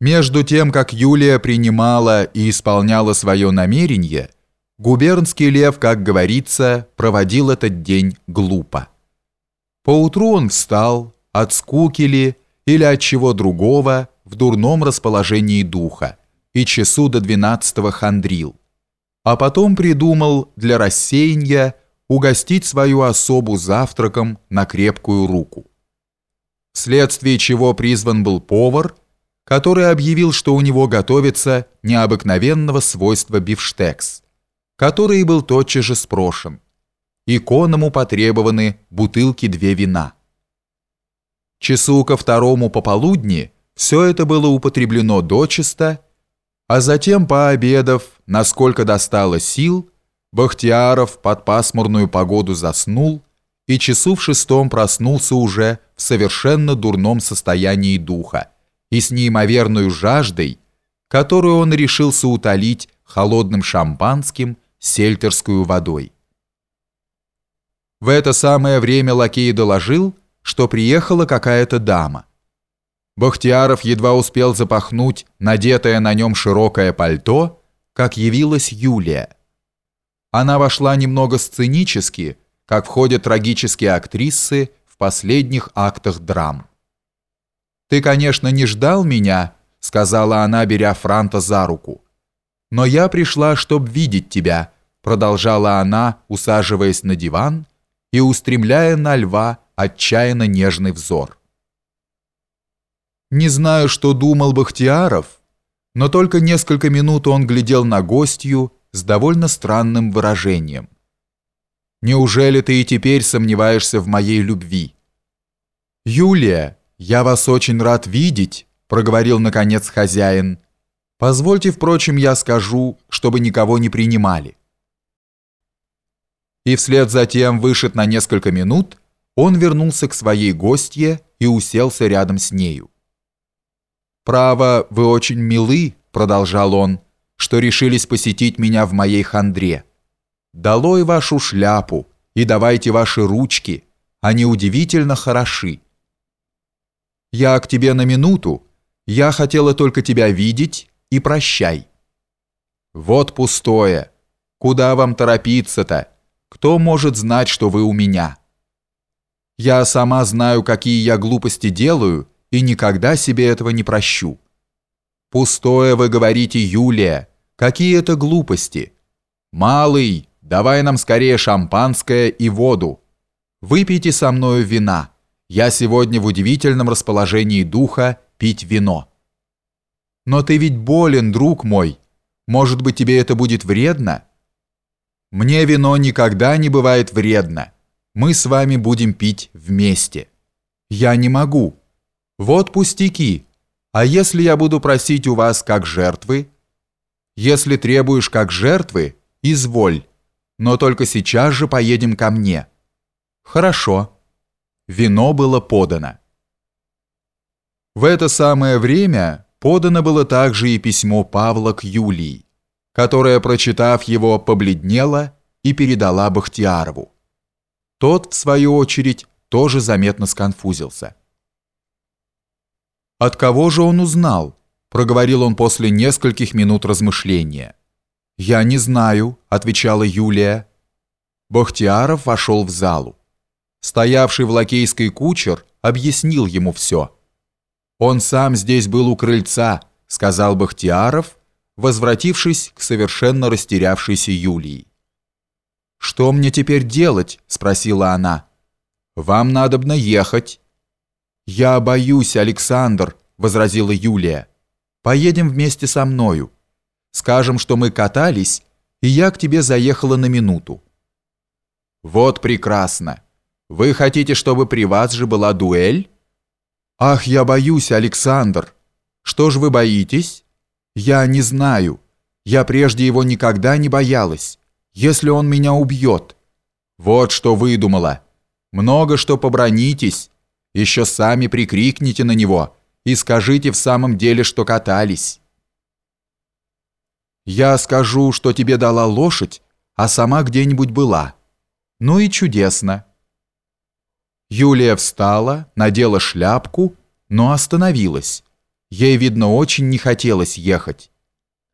Между тем, как Юлия принимала и исполняла свое намерение, губернский лев, как говорится, проводил этот день глупо. Поутру он встал, от скуки ли или от чего другого, в дурном расположении духа, и часу до двенадцатого хандрил. А потом придумал для рассеяния угостить свою особу завтраком на крепкую руку. Вследствие чего призван был повар – который объявил, что у него готовится необыкновенного свойства бифштекс, который был тотчас же спрошен. Иконому потребованы бутылки две вина. Часу ко второму пополудни все это было употреблено дочисто, а затем, пообедав, насколько достало сил, Бахтияров под пасмурную погоду заснул и часу в шестом проснулся уже в совершенно дурном состоянии духа, и с неимоверной жаждой, которую он решился утолить холодным шампанским сельтерскую водой. В это самое время лакей доложил, что приехала какая-то дама. Бахтияров едва успел запахнуть надетое на нем широкое пальто, как явилась Юлия. Она вошла немного сценически, как входят трагические актрисы в последних актах драм. «Ты, конечно, не ждал меня», — сказала она, беря Франта за руку. «Но я пришла, чтобы видеть тебя», — продолжала она, усаживаясь на диван и устремляя на льва отчаянно нежный взор. Не знаю, что думал Бахтияров, но только несколько минут он глядел на гостью с довольно странным выражением. «Неужели ты и теперь сомневаешься в моей любви?» «Юлия», «Я вас очень рад видеть», — проговорил наконец хозяин. «Позвольте, впрочем, я скажу, чтобы никого не принимали». И вслед за тем, вышед на несколько минут, он вернулся к своей гостье и уселся рядом с нею. «Право, вы очень милы», — продолжал он, «что решились посетить меня в моей хандре. Долой вашу шляпу и давайте ваши ручки, они удивительно хороши». Я к тебе на минуту. Я хотела только тебя видеть и прощай. Вот пустое. Куда вам торопиться-то? Кто может знать, что вы у меня? Я сама знаю, какие я глупости делаю, и никогда себе этого не прощу. Пустое вы говорите, Юлия. Какие это глупости? Малый, давай нам скорее шампанское и воду. Выпейте со мною вина. Я сегодня в удивительном расположении духа пить вино. Но ты ведь болен, друг мой. Может быть, тебе это будет вредно? Мне вино никогда не бывает вредно. Мы с вами будем пить вместе. Я не могу. Вот пустяки. А если я буду просить у вас как жертвы? Если требуешь как жертвы, изволь. Но только сейчас же поедем ко мне. Хорошо. Вино было подано. В это самое время подано было также и письмо Павла к Юлии, которая, прочитав его, побледнела и передала Бахтиярову. Тот, в свою очередь, тоже заметно сконфузился. «От кого же он узнал?» – проговорил он после нескольких минут размышления. «Я не знаю», – отвечала Юлия. Бахтияров вошел в залу. Стоявший в лакейской кучер объяснил ему все. «Он сам здесь был у крыльца», — сказал Бахтияров, возвратившись к совершенно растерявшейся Юлии. «Что мне теперь делать?» — спросила она. «Вам надобно ехать». «Я боюсь, Александр», — возразила Юлия. «Поедем вместе со мною. Скажем, что мы катались, и я к тебе заехала на минуту». «Вот прекрасно. Вы хотите, чтобы при вас же была дуэль? Ах, я боюсь, Александр. Что ж вы боитесь? Я не знаю. Я прежде его никогда не боялась. Если он меня убьет. Вот что выдумала. Много что побронитесь. Еще сами прикрикните на него и скажите в самом деле, что катались. Я скажу, что тебе дала лошадь, а сама где-нибудь была. Ну и чудесно. Юлия встала, надела шляпку, но остановилась. Ей, видно, очень не хотелось ехать,